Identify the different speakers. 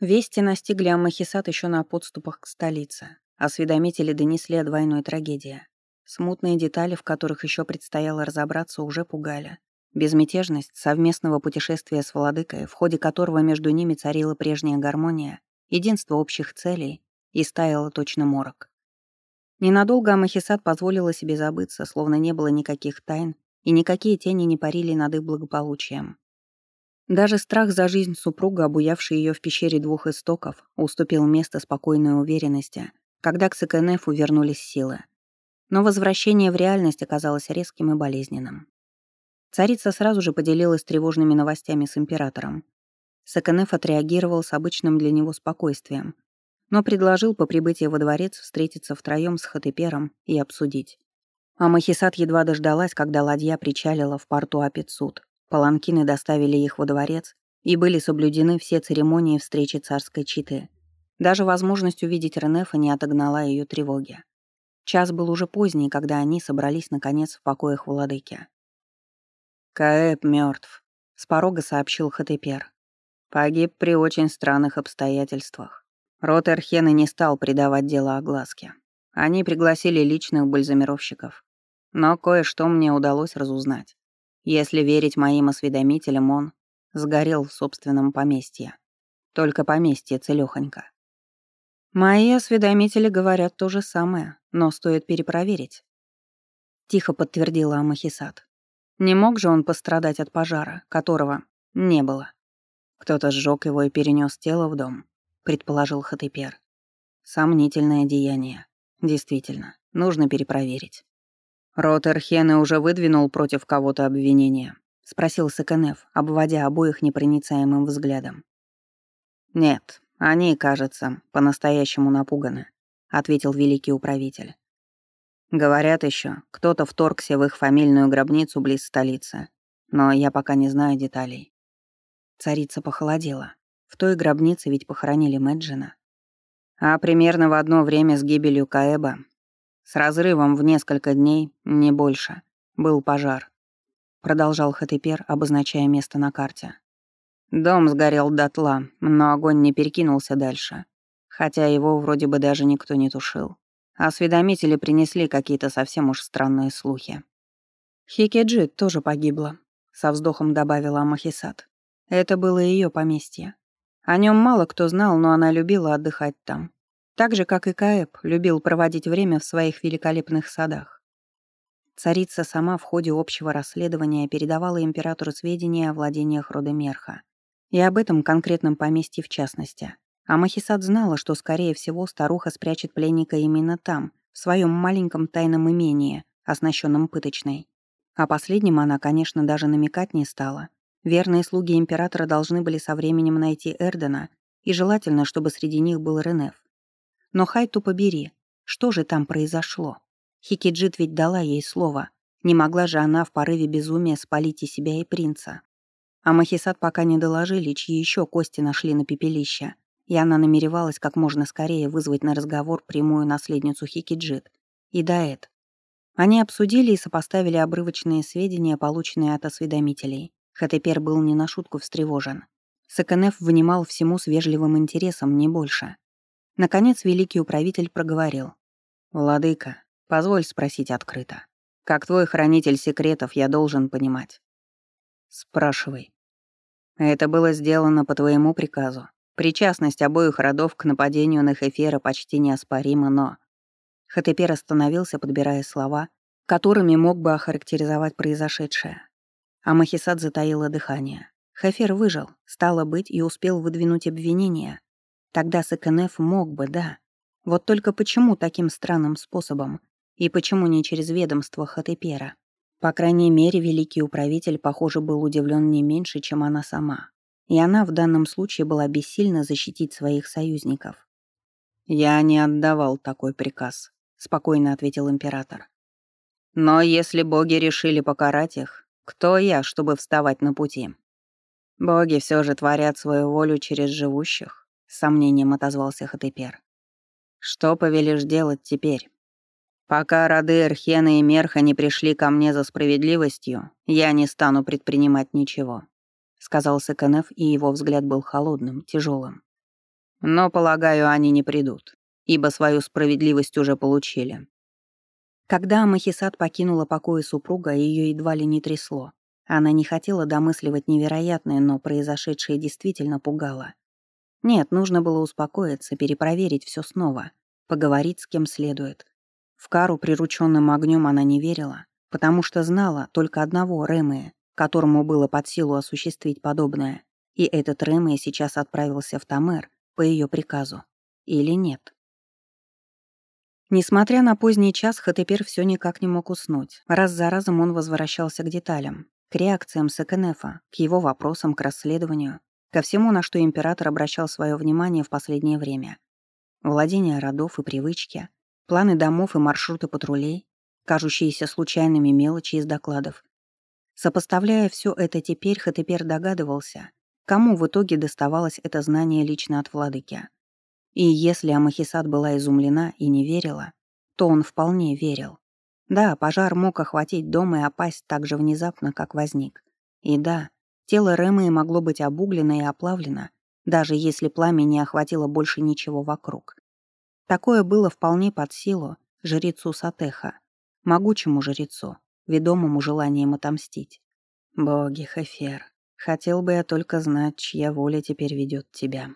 Speaker 1: Вести настигли Амахисат еще на подступах к столице. Осведомители донесли о двойной трагедии. Смутные детали, в которых еще предстояло разобраться, уже пугали. Безмятежность совместного путешествия с владыкой, в ходе которого между ними царила прежняя гармония, единство общих целей, и стаяла точно морок. Ненадолго Амахисат позволила себе забыться, словно не было никаких тайн, и никакие тени не парили над их благополучием. Даже страх за жизнь супруга, обуявший ее в пещере двух истоков, уступил место спокойной уверенности, когда к Сакенефу вернулись силы. Но возвращение в реальность оказалось резким и болезненным. Царица сразу же поделилась тревожными новостями с императором. Сакенеф отреагировал с обычным для него спокойствием, но предложил по прибытии во дворец встретиться втроем с Хатепером и обсудить. А Махисат едва дождалась, когда ладья причалила в порту Апицуд. Паланкины доставили их во дворец, и были соблюдены все церемонии встречи царской читы. Даже возможность увидеть Ренефа не отогнала ее тревоги. Час был уже поздний, когда они собрались, наконец, в покоях владыки. «Каэб мертв», — с порога сообщил Хатепер. «Погиб при очень странных обстоятельствах. Рот Эрхены не стал придавать дело огласке. Они пригласили личных бальзамировщиков. Но кое-что мне удалось разузнать. Если верить моим осведомителям, он сгорел в собственном поместье. Только поместье целёхонько. Мои осведомители говорят то же самое, но стоит перепроверить. Тихо подтвердила Амахисат. Не мог же он пострадать от пожара, которого не было. Кто-то сжег его и перенес тело в дом предположил Хатепер. Сомнительное деяние. Действительно, нужно перепроверить. Ротер Хене уже выдвинул против кого-то обвинение, спросил Сакенеф, обводя обоих непроницаемым взглядом. Нет, они, кажется, по-настоящему напуганы, ответил великий управитель. Говорят еще, кто-то вторгся в их фамильную гробницу близ столицы, но я пока не знаю деталей. Царица похолодела. В той гробнице ведь похоронили Мэджина. А примерно в одно время с гибелью Каэба, с разрывом в несколько дней, не больше, был пожар. Продолжал Хатепер, обозначая место на карте. Дом сгорел дотла, но огонь не перекинулся дальше, хотя его вроде бы даже никто не тушил. Осведомители принесли какие-то совсем уж странные слухи. Хикеджи тоже погибла, со вздохом добавила Амахисат. Это было ее поместье. О нем мало кто знал, но она любила отдыхать там. Так же, как и Каэб, любил проводить время в своих великолепных садах. Царица сама в ходе общего расследования передавала императору сведения о владениях рода Мерха. И об этом конкретном поместье в частности. А Махисад знала, что, скорее всего, старуха спрячет пленника именно там, в своем маленьком тайном имении, оснащенном пыточной. О последнем она, конечно, даже намекать не стала. Верные слуги императора должны были со временем найти Эрдена, и желательно, чтобы среди них был Ренеф. Но Хайту побери, что же там произошло? Хикиджит ведь дала ей слово. Не могла же она в порыве безумия спалить и себя, и принца. А Махисат пока не доложили, чьи еще кости нашли на пепелище, и она намеревалась как можно скорее вызвать на разговор прямую наследницу Хикиджит. И Даэт. Они обсудили и сопоставили обрывочные сведения, полученные от осведомителей. Хатепер был не на шутку встревожен. Саканеф внимал всему с вежливым интересом, не больше. Наконец великий управитель проговорил. «Владыка, позволь спросить открыто. Как твой хранитель секретов я должен понимать?» «Спрашивай». «Это было сделано по твоему приказу. Причастность обоих родов к нападению на Хефера почти неоспорима, но...» Хатепер остановился, подбирая слова, которыми мог бы охарактеризовать произошедшее. А Махисад затаила дыхание. Хефер выжил, стало быть, и успел выдвинуть обвинения. Тогда СКНФ мог бы, да. Вот только почему таким странным способом? И почему не через ведомство Хатепера? По крайней мере, великий управитель, похоже, был удивлен не меньше, чем она сама. И она в данном случае была бессильна защитить своих союзников. «Я не отдавал такой приказ», — спокойно ответил император. «Но если боги решили покарать их, кто я, чтобы вставать на пути? Боги все же творят свою волю через живущих, с сомнением отозвался Хатепер. Что повелишь делать теперь? Пока роды Эрхена и Мерха не пришли ко мне за справедливостью, я не стану предпринимать ничего, сказал Сыканев, и его взгляд был холодным, тяжелым. Но, полагаю, они не придут, ибо свою справедливость уже получили. Когда Махисат покинула покои супруга, ее едва ли не трясло. Она не хотела домысливать невероятное, но произошедшее действительно пугало. Нет, нужно было успокоиться, перепроверить все снова, поговорить с кем следует. В кару прирученным огнем она не верила, потому что знала только одного Рэмэя, которому было под силу осуществить подобное, и этот Рэмэй сейчас отправился в Тамер по ее приказу. Или нет? Несмотря на поздний час, Хатепер все никак не мог уснуть. Раз за разом он возвращался к деталям, к реакциям Секенефа, к его вопросам, к расследованию, ко всему, на что император обращал свое внимание в последнее время. Владение родов и привычки, планы домов и маршруты патрулей, кажущиеся случайными мелочи из докладов. Сопоставляя все это теперь, Хатепер догадывался, кому в итоге доставалось это знание лично от владыки. И если Амахисат была изумлена и не верила, то он вполне верил. Да, пожар мог охватить дом и опасть так же внезапно, как возник. И да, тело Рэмы могло быть обуглено и оплавлено, даже если пламя не охватило больше ничего вокруг. Такое было вполне под силу жрецу Сатеха, могучему жрецу, ведомому желанием отомстить. «Боги, Хефер, хотел бы я только знать, чья воля теперь ведет тебя».